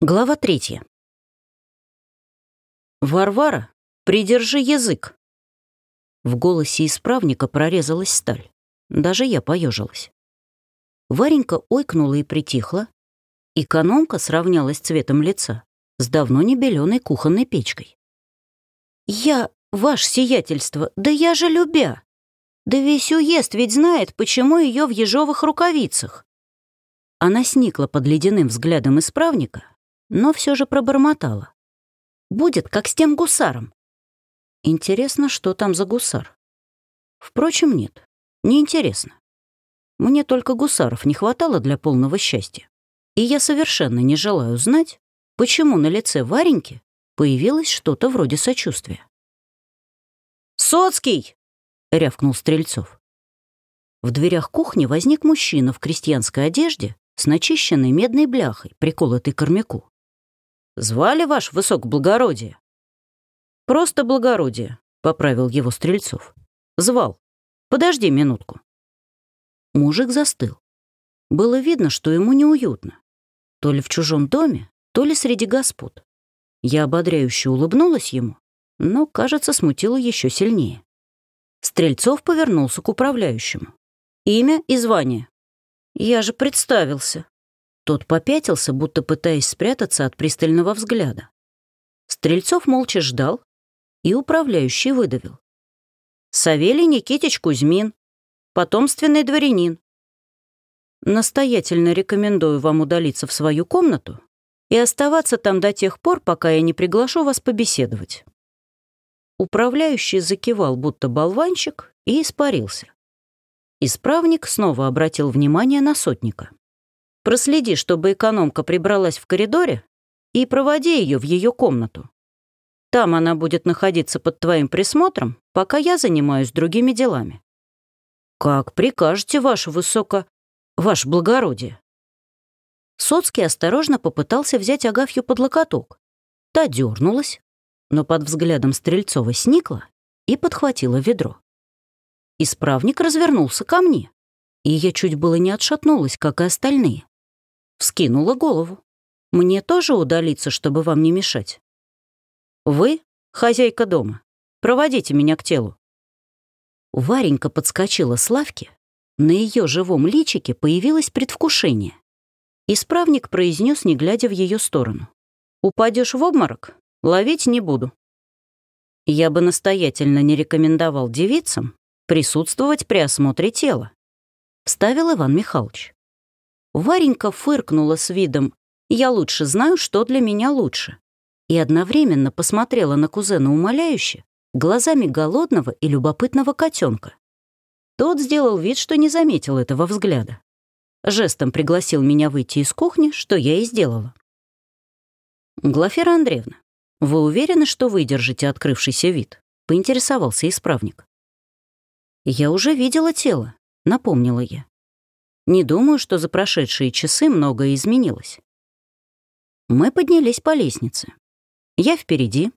Глава третья. «Варвара, придержи язык!» В голосе исправника прорезалась сталь. Даже я поежилась. Варенька ойкнула и притихла. Экономка сравнялась цветом лица с давно не беленой кухонной печкой. «Я, ваше сиятельство, да я же любя! Да весь уезд ведь знает, почему ее в ежовых рукавицах!» Она сникла под ледяным взглядом исправника, но все же пробормотала. «Будет, как с тем гусаром». Интересно, что там за гусар? Впрочем, нет, неинтересно. Мне только гусаров не хватало для полного счастья. И я совершенно не желаю знать, почему на лице Вареньки появилось что-то вроде сочувствия. «Соцкий!» — рявкнул Стрельцов. В дверях кухни возник мужчина в крестьянской одежде с начищенной медной бляхой, приколотой к армяку. Звали ваш высокоблагородие?» «Просто благородие», — поправил его Стрельцов. «Звал. Подожди минутку». Мужик застыл. Было видно, что ему неуютно. То ли в чужом доме, то ли среди господ. Я ободряюще улыбнулась ему, но, кажется, смутило еще сильнее. Стрельцов повернулся к управляющему. «Имя и звание». «Я же представился», тот попятился, будто пытаясь спрятаться от пристального взгляда. Стрельцов молча ждал, и управляющий выдавил. «Савелий Никитич Кузьмин, потомственный дворянин. Настоятельно рекомендую вам удалиться в свою комнату и оставаться там до тех пор, пока я не приглашу вас побеседовать». Управляющий закивал, будто болванчик, и испарился. Исправник снова обратил внимание на сотника. Проследи, чтобы экономка прибралась в коридоре и проводи ее в ее комнату. Там она будет находиться под твоим присмотром, пока я занимаюсь другими делами. Как прикажете, ваше высоко... ваше благородие. Соцкий осторожно попытался взять Агафью под локоток. Та дернулась, но под взглядом Стрельцова сникла и подхватила ведро. Исправник развернулся ко мне, и я чуть было не отшатнулась, как и остальные. Вскинула голову. «Мне тоже удалиться, чтобы вам не мешать?» «Вы — хозяйка дома. Проводите меня к телу». Варенька подскочила с лавки. На ее живом личике появилось предвкушение. Исправник произнес, не глядя в ее сторону. «Упадешь в обморок? Ловить не буду». Я бы настоятельно не рекомендовал девицам присутствовать при осмотре тела, вставил Иван Михайлович. Варенька фыркнула с видом «Я лучше знаю, что для меня лучше» и одновременно посмотрела на кузена умоляюще, глазами голодного и любопытного котенка. Тот сделал вид, что не заметил этого взгляда. Жестом пригласил меня выйти из кухни, что я и сделала. «Глафира Андреевна, вы уверены, что выдержите открывшийся вид?» — поинтересовался исправник. «Я уже видела тело», — напомнила я. Не думаю, что за прошедшие часы многое изменилось. Мы поднялись по лестнице. Я впереди,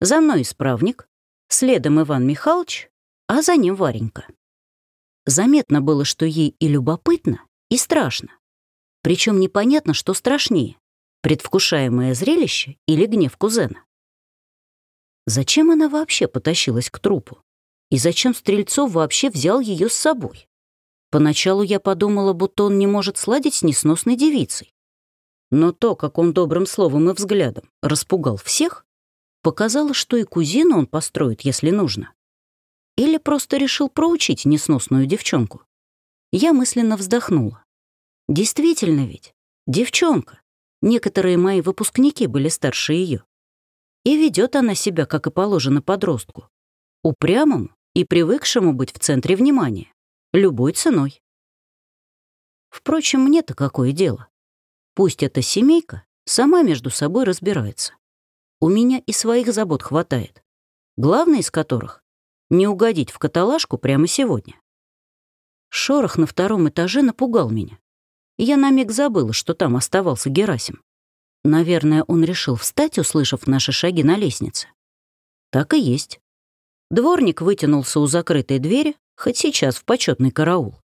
за мной исправник, следом Иван Михайлович, а за ним Варенька. Заметно было, что ей и любопытно, и страшно. Причем непонятно, что страшнее — предвкушаемое зрелище или гнев кузена. Зачем она вообще потащилась к трупу? И зачем Стрельцов вообще взял ее с собой? Поначалу я подумала, будто он не может сладить с несносной девицей. Но то, как он добрым словом и взглядом распугал всех, показало, что и кузину он построит, если нужно. Или просто решил проучить несносную девчонку. Я мысленно вздохнула. Действительно ведь, девчонка. Некоторые мои выпускники были старше ее. И ведет она себя, как и положено подростку, упрямому и привыкшему быть в центре внимания. Любой ценой. Впрочем, мне-то какое дело? Пусть эта семейка сама между собой разбирается. У меня и своих забот хватает. Главное из которых — не угодить в каталажку прямо сегодня. Шорох на втором этаже напугал меня. Я на миг забыла, что там оставался Герасим. Наверное, он решил встать, услышав наши шаги на лестнице. Так и есть. Дворник вытянулся у закрытой двери, хоть сейчас в почетный караул.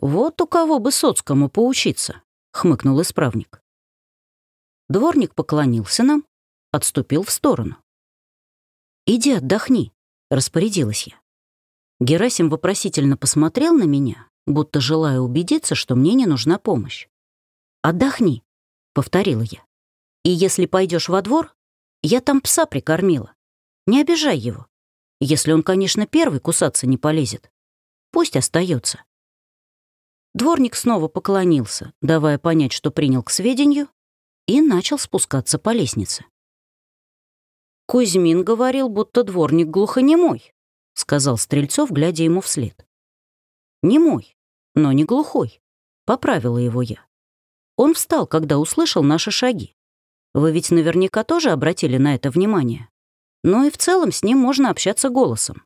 «Вот у кого бы соцкому поучиться», — хмыкнул исправник. Дворник поклонился нам, отступил в сторону. «Иди отдохни», — распорядилась я. Герасим вопросительно посмотрел на меня, будто желая убедиться, что мне не нужна помощь. «Отдохни», — повторила я. «И если пойдешь во двор, я там пса прикормила. Не обижай его. Если он, конечно, первый кусаться не полезет. Пусть остается. Дворник снова поклонился, давая понять, что принял к сведению, и начал спускаться по лестнице. «Кузьмин говорил, будто дворник глухонемой», — сказал Стрельцов, глядя ему вслед. «Немой, но не глухой», — поправила его я. Он встал, когда услышал наши шаги. Вы ведь наверняка тоже обратили на это внимание. Но и в целом с ним можно общаться голосом.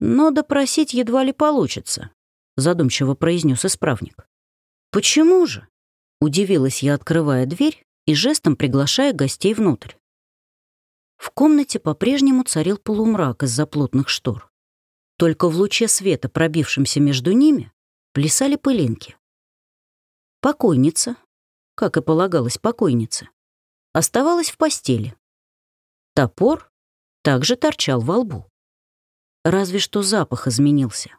Но допросить едва ли получится, задумчиво произнес исправник. Почему же? Удивилась я, открывая дверь и жестом приглашая гостей внутрь. В комнате по-прежнему царил полумрак из-за плотных штор. Только в луче света, пробившемся между ними, плясали пылинки. Покойница, как и полагалось покойнице, оставалась в постели. Топор также торчал во лбу. Разве что запах изменился.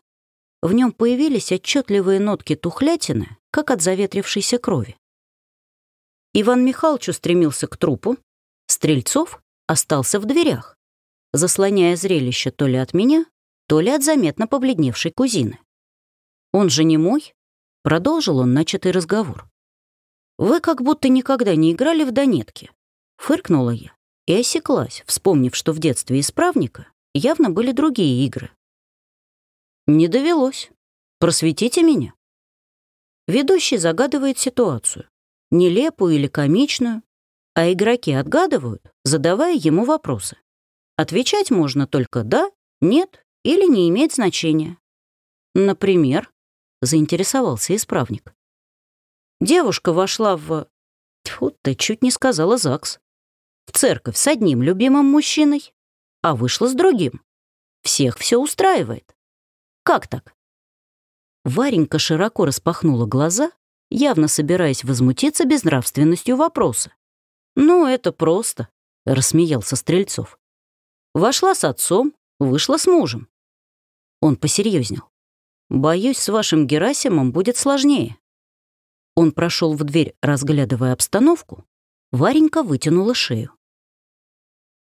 В нем появились отчетливые нотки тухлятины, как от заветрившейся крови. Иван Михайлович устремился к трупу, Стрельцов остался в дверях, заслоняя зрелище то ли от меня, то ли от заметно побледневшей кузины. «Он же не мой?» — продолжил он начатый разговор. «Вы как будто никогда не играли в донетки», — фыркнула я и осеклась, вспомнив, что в детстве исправника явно были другие игры. «Не довелось. Просветите меня». Ведущий загадывает ситуацию, нелепую или комичную, а игроки отгадывают, задавая ему вопросы. Отвечать можно только «да», «нет» или «не имеет значения». Например, заинтересовался исправник. Девушка вошла в... Тьфу, ты чуть не сказала ЗАГС. В церковь с одним любимым мужчиной, а вышла с другим. Всех все устраивает. Как так? Варенька широко распахнула глаза, явно собираясь возмутиться безнравственностью вопроса. «Ну, это просто», — рассмеялся Стрельцов. «Вошла с отцом, вышла с мужем». Он посерьезнел. «Боюсь, с вашим Герасимом будет сложнее». Он прошел в дверь, разглядывая обстановку. Варенька вытянула шею.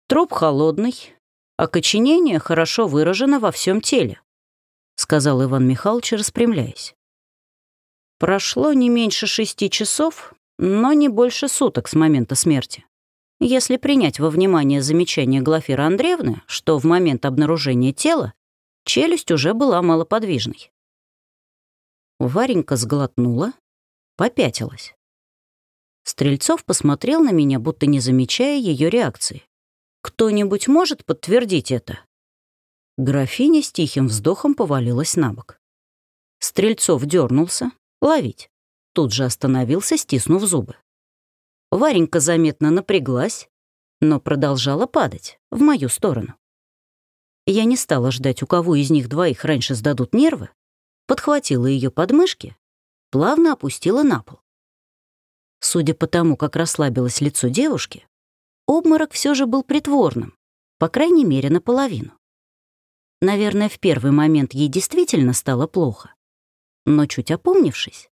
Труп холодный, окоченение хорошо выражено во всем теле, сказал Иван Михайлович, распрямляясь. Прошло не меньше шести часов, но не больше суток с момента смерти. Если принять во внимание замечание Глафиры Андреевны, что в момент обнаружения тела челюсть уже была малоподвижной. Варенька сглотнула, попятилась. Стрельцов посмотрел на меня, будто не замечая ее реакции. «Кто-нибудь может подтвердить это?» Графиня с тихим вздохом повалилась на бок. Стрельцов дернулся. Ловить. Тут же остановился, стиснув зубы. Варенька заметно напряглась, но продолжала падать в мою сторону. Я не стала ждать, у кого из них двоих раньше сдадут нервы, подхватила ее подмышки плавно опустила на пол. Судя по тому, как расслабилось лицо девушки, обморок все же был притворным, по крайней мере, наполовину. Наверное, в первый момент ей действительно стало плохо. Но чуть опомнившись,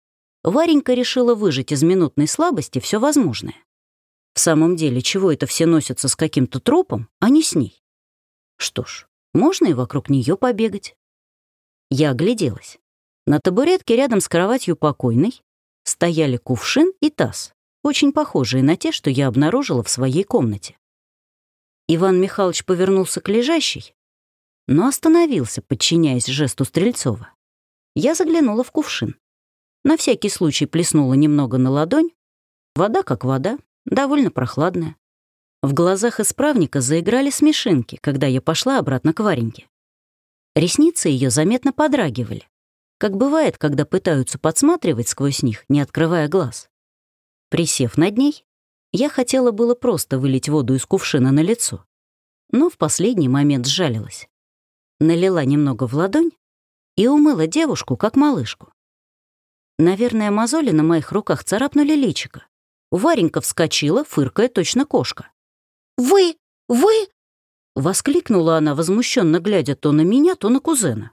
Варенька решила выжать из минутной слабости все возможное. В самом деле, чего это все носятся с каким-то трупом, а не с ней? Что ж, можно и вокруг нее побегать. Я огляделась. На табуретке рядом с кроватью покойной стояли кувшин и таз, очень похожие на те, что я обнаружила в своей комнате. Иван Михайлович повернулся к лежащей, но остановился, подчиняясь жесту Стрельцова. Я заглянула в кувшин. На всякий случай плеснула немного на ладонь. Вода как вода, довольно прохладная. В глазах исправника заиграли смешинки, когда я пошла обратно к Вареньке. Ресницы ее заметно подрагивали как бывает, когда пытаются подсматривать сквозь них, не открывая глаз. Присев над ней, я хотела было просто вылить воду из кувшина на лицо, но в последний момент сжалилась. Налила немного в ладонь и умыла девушку, как малышку. Наверное, мозоли на моих руках царапнули личико, Варенька вскочила, фыркая точно кошка. «Вы! Вы!» — воскликнула она, возмущенно глядя то на меня, то на кузена.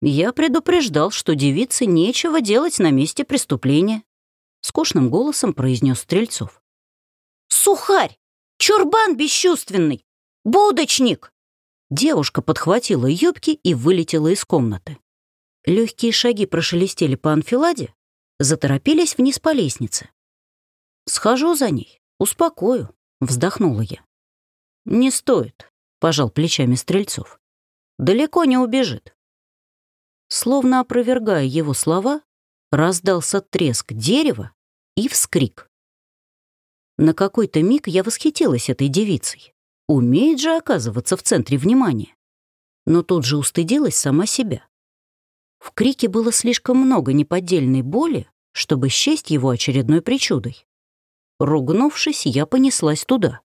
Я предупреждал, что девице нечего делать на месте преступления. Скучным голосом произнес Стрельцов. «Сухарь! Чурбан бесчувственный! Будочник!» Девушка подхватила юбки и вылетела из комнаты. Легкие шаги прошелестели по анфиладе, заторопились вниз по лестнице. «Схожу за ней, успокою», — вздохнула я. «Не стоит», — пожал плечами Стрельцов. «Далеко не убежит». Словно опровергая его слова, раздался треск дерева и вскрик. На какой-то миг я восхитилась этой девицей. Умеет же оказываться в центре внимания. Но тут же устыдилась сама себя. В крике было слишком много неподдельной боли, чтобы счесть его очередной причудой. Ругнувшись, я понеслась туда.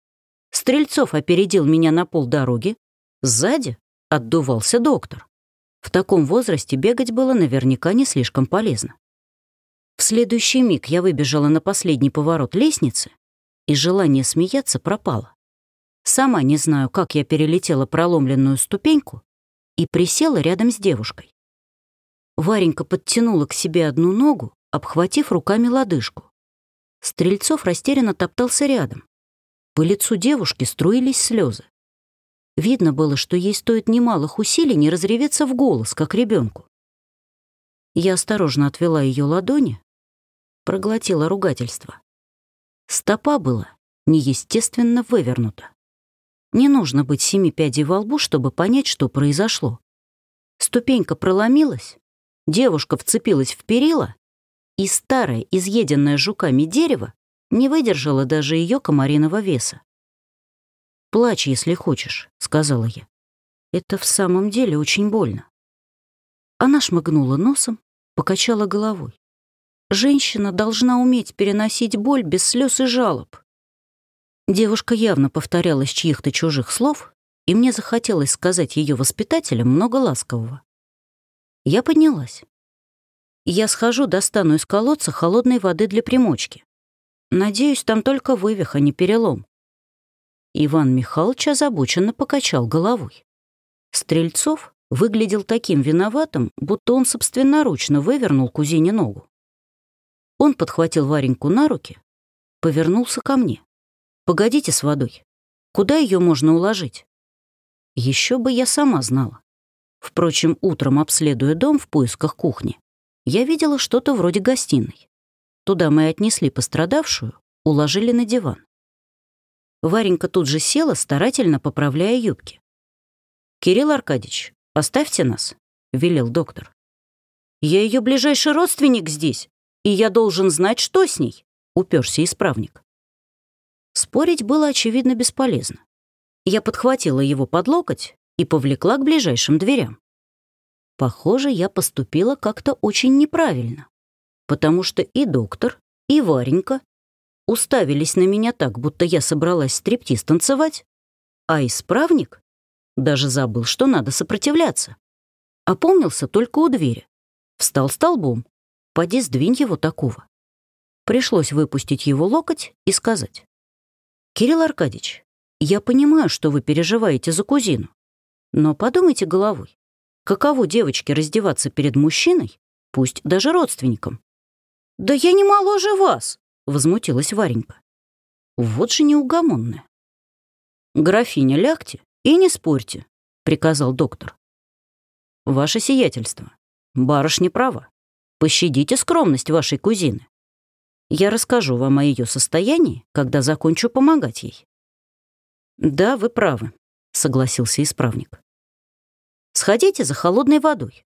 Стрельцов опередил меня на полдороги. Сзади отдувался доктор. В таком возрасте бегать было наверняка не слишком полезно. В следующий миг я выбежала на последний поворот лестницы, и желание смеяться пропало. Сама не знаю, как я перелетела проломленную ступеньку и присела рядом с девушкой. Варенька подтянула к себе одну ногу, обхватив руками лодыжку. Стрельцов растерянно топтался рядом. По лицу девушки струились слезы. Видно было, что ей стоит немалых усилий не разреветься в голос, как ребенку. Я осторожно отвела ее ладони, проглотила ругательство. Стопа была неестественно вывернута. Не нужно быть семи пядей во лбу, чтобы понять, что произошло. Ступенька проломилась, девушка вцепилась в перила, и старое, изъеденное жуками дерево не выдержало даже ее комариного веса. «Плачь, если хочешь», — сказала я. «Это в самом деле очень больно». Она шмыгнула носом, покачала головой. Женщина должна уметь переносить боль без слез и жалоб. Девушка явно повторялась чьих-то чужих слов, и мне захотелось сказать ее воспитателям много ласкового. Я поднялась. Я схожу, достану из колодца холодной воды для примочки. Надеюсь, там только вывих, а не перелом. Иван Михайлович озабоченно покачал головой. Стрельцов выглядел таким виноватым, будто он собственноручно вывернул кузине ногу. Он подхватил Вареньку на руки, повернулся ко мне. «Погодите с водой. Куда ее можно уложить?» Еще бы я сама знала. Впрочем, утром, обследуя дом в поисках кухни, я видела что-то вроде гостиной. Туда мы отнесли пострадавшую, уложили на диван. Варенька тут же села, старательно поправляя юбки. «Кирилл Аркадьевич, оставьте нас», — велел доктор. «Я ее ближайший родственник здесь, и я должен знать, что с ней», — уперся исправник. Спорить было, очевидно, бесполезно. Я подхватила его под локоть и повлекла к ближайшим дверям. Похоже, я поступила как-то очень неправильно, потому что и доктор, и Варенька уставились на меня так, будто я собралась стриптиз танцевать, а исправник даже забыл, что надо сопротивляться. Опомнился только у двери. Встал столбом. Поди сдвинь его такого. Пришлось выпустить его локоть и сказать. «Кирилл Аркадьевич, я понимаю, что вы переживаете за кузину, но подумайте головой. Каково девочке раздеваться перед мужчиной, пусть даже родственником? «Да я не моложе вас!» — возмутилась Варенька. Вот же неугомонная. «Графиня, лягте и не спорьте», — приказал доктор. «Ваше сиятельство, барышня права. Пощадите скромность вашей кузины. Я расскажу вам о ее состоянии, когда закончу помогать ей». «Да, вы правы», — согласился исправник. «Сходите за холодной водой.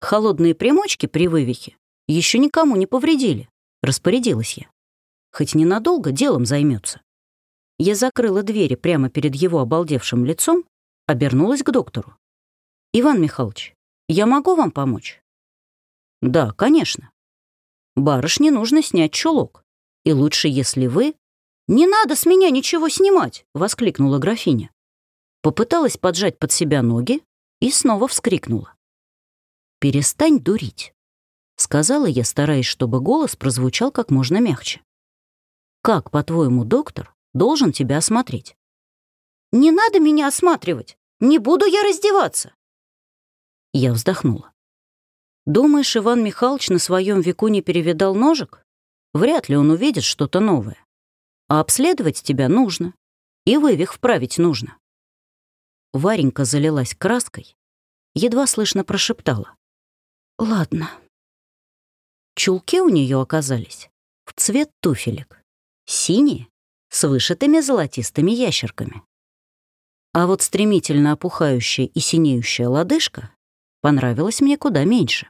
Холодные примочки при вывихе еще никому не повредили», — распорядилась я хоть ненадолго делом займется. Я закрыла двери прямо перед его обалдевшим лицом, обернулась к доктору. «Иван Михайлович, я могу вам помочь?» «Да, конечно. Барышне нужно снять чулок. И лучше, если вы...» «Не надо с меня ничего снимать!» — воскликнула графиня. Попыталась поджать под себя ноги и снова вскрикнула. «Перестань дурить», — сказала я, стараясь, чтобы голос прозвучал как можно мягче. Как, по-твоему, доктор должен тебя осмотреть? Не надо меня осматривать. Не буду я раздеваться. Я вздохнула. Думаешь, Иван Михайлович на своем веку не перевидал ножек? Вряд ли он увидит что-то новое. А обследовать тебя нужно. И вывих вправить нужно. Варенька залилась краской, едва слышно прошептала. «Ладно». Чулки у нее оказались в цвет туфелек, синие, с вышитыми золотистыми ящерками. А вот стремительно опухающая и синеющая лодыжка понравилась мне куда меньше.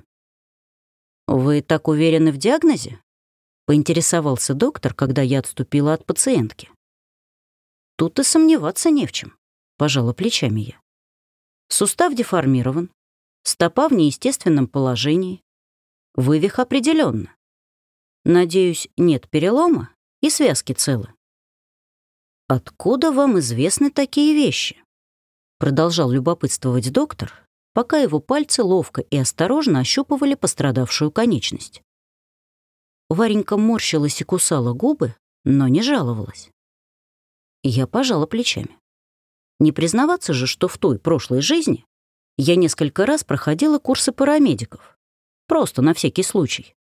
«Вы так уверены в диагнозе?» — поинтересовался доктор, когда я отступила от пациентки. «Тут и сомневаться не в чем», — пожала плечами я. Сустав деформирован, стопа в неестественном положении, вывих определенно. Надеюсь, нет перелома и связки целы. «Откуда вам известны такие вещи?» Продолжал любопытствовать доктор, пока его пальцы ловко и осторожно ощупывали пострадавшую конечность. Варенька морщилась и кусала губы, но не жаловалась. Я пожала плечами. Не признаваться же, что в той прошлой жизни я несколько раз проходила курсы парамедиков. Просто на всякий случай.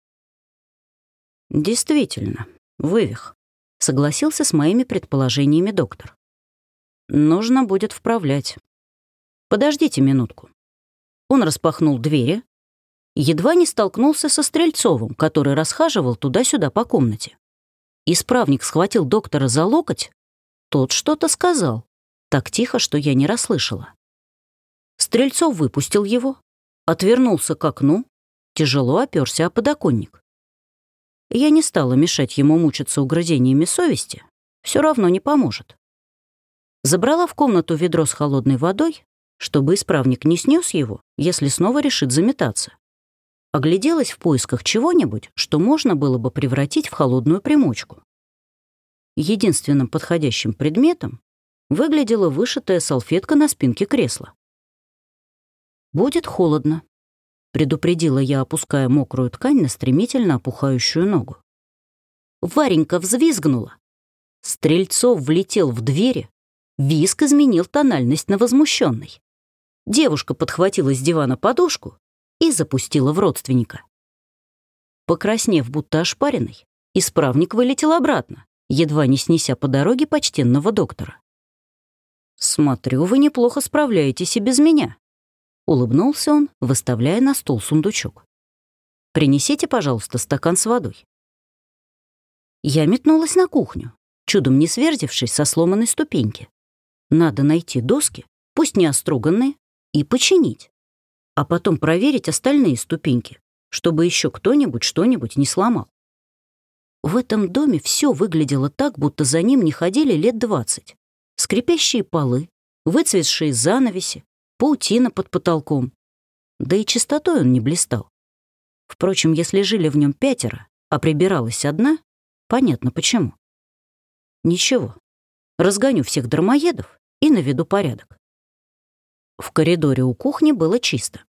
Действительно, вывих. Согласился с моими предположениями доктор. Нужно будет вправлять. Подождите минутку. Он распахнул двери, едва не столкнулся со Стрельцовым, который расхаживал туда-сюда по комнате. Исправник схватил доктора за локоть, тот что-то сказал, так тихо, что я не расслышала. Стрельцов выпустил его, отвернулся к окну, тяжело оперся о подоконник. Я не стала мешать ему мучиться угрызениями совести, все равно не поможет. Забрала в комнату ведро с холодной водой, чтобы исправник не снес его, если снова решит заметаться. Огляделась в поисках чего-нибудь, что можно было бы превратить в холодную примочку. Единственным подходящим предметом выглядела вышитая салфетка на спинке кресла. «Будет холодно», — предупредила я, опуская мокрую ткань на стремительно опухающую ногу. Варенька взвизгнула. Стрельцов влетел в двери, виск изменил тональность на возмущенный. Девушка подхватила с дивана подушку и запустила в родственника. Покраснев, будто ошпаренный, исправник вылетел обратно, едва не снеся по дороге почтенного доктора. «Смотрю, вы неплохо справляетесь и без меня», — улыбнулся он, выставляя на стол сундучок. «Принесите, пожалуйста, стакан с водой». Я метнулась на кухню, чудом не сверзившись со сломанной ступеньки. Надо найти доски, пусть не оструганные, и починить, а потом проверить остальные ступеньки, чтобы еще кто-нибудь что-нибудь не сломал. В этом доме все выглядело так, будто за ним не ходили лет двадцать скрипящие полы, выцветшие занавеси, паутина под потолком. Да и чистотой он не блистал. Впрочем, если жили в нем пятеро, а прибиралась одна, понятно почему. Ничего, разгоню всех дармоедов и наведу порядок. В коридоре у кухни было чисто.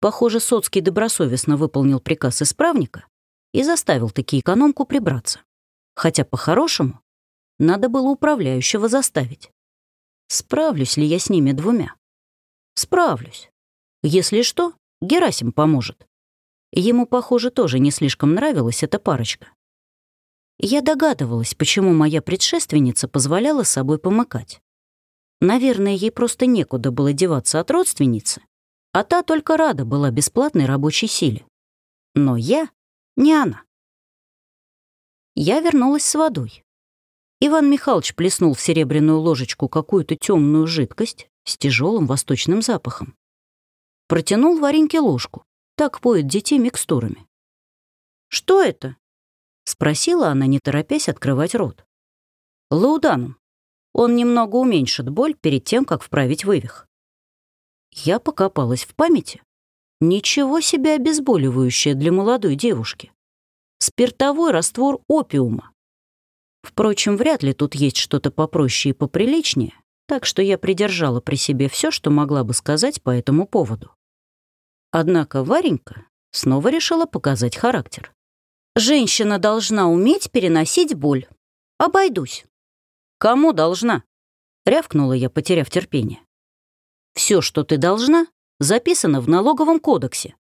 Похоже, Соцкий добросовестно выполнил приказ исправника и заставил таки экономку прибраться. Хотя по-хорошему надо было управляющего заставить. Справлюсь ли я с ними двумя? Справлюсь. Если что, Герасим поможет. Ему, похоже, тоже не слишком нравилась эта парочка. Я догадывалась, почему моя предшественница позволяла собой помыкать. Наверное, ей просто некуда было деваться от родственницы, а та только рада была бесплатной рабочей силе. Но я не она. Я вернулась с водой. Иван Михайлович плеснул в серебряную ложечку какую-то темную жидкость с тяжелым восточным запахом. Протянул Вареньке ложку. Так поют детей микстурами. «Что это?» — спросила она, не торопясь открывать рот. «Лауданум. Он немного уменьшит боль перед тем, как вправить вывих». Я покопалась в памяти. Ничего себе обезболивающее для молодой девушки. Спиртовой раствор опиума. Впрочем, вряд ли тут есть что-то попроще и поприличнее, так что я придержала при себе все, что могла бы сказать по этому поводу. Однако Варенька снова решила показать характер. «Женщина должна уметь переносить боль», Обойдусь. Кому должна? Рявкнула я, потеряв терпение. Все, что ты должна, записано в налоговом кодексе.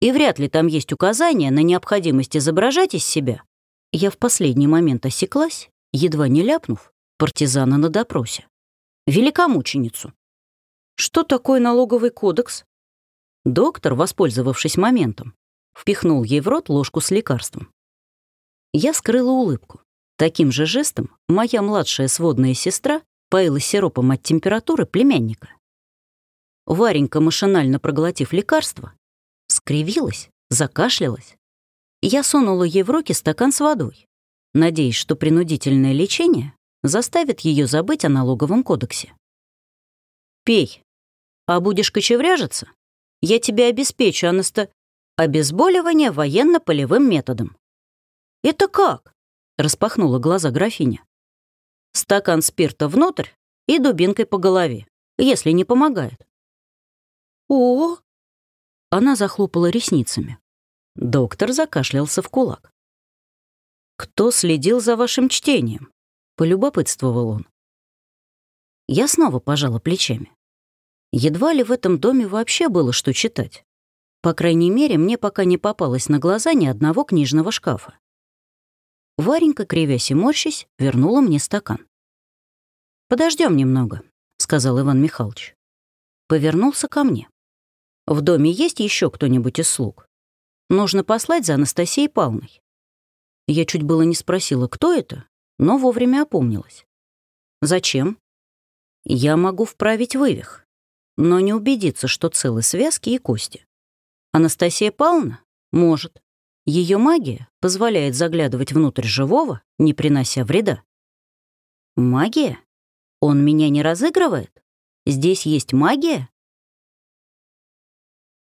И вряд ли там есть указания на необходимость изображать из себя. Я в последний момент осеклась, едва не ляпнув, партизана на допросе. Великомученицу. Что такое налоговый кодекс? Доктор, воспользовавшись моментом, впихнул ей в рот ложку с лекарством. Я скрыла улыбку. Таким же жестом моя младшая сводная сестра поила сиропом от температуры племянника. Варенька, машинально проглотив лекарство, скривилась, закашлялась. Я сунула ей в руки стакан с водой, надеясь, что принудительное лечение заставит ее забыть о налоговом кодексе. «Пей. А будешь кочевряжиться? Я тебе обеспечу анасто... обезболивание военно-полевым методом». «Это как?» — распахнула глаза графиня. «Стакан спирта внутрь и дубинкой по голове, если не помогает». «О!» Она захлопала ресницами. Доктор закашлялся в кулак. «Кто следил за вашим чтением?» — полюбопытствовал он. Я снова пожала плечами. Едва ли в этом доме вообще было что читать. По крайней мере, мне пока не попалось на глаза ни одного книжного шкафа. Варенька, кривясь и морщись, вернула мне стакан. Подождем немного», — сказал Иван Михайлович. Повернулся ко мне. «В доме есть еще кто-нибудь из слуг? Нужно послать за Анастасией Павловной». Я чуть было не спросила, кто это, но вовремя опомнилась. «Зачем?» «Я могу вправить вывих, но не убедиться, что целы связки и кости. Анастасия Павловна? Может. Ее магия позволяет заглядывать внутрь живого, не принося вреда. Магия? Он меня не разыгрывает? Здесь есть магия?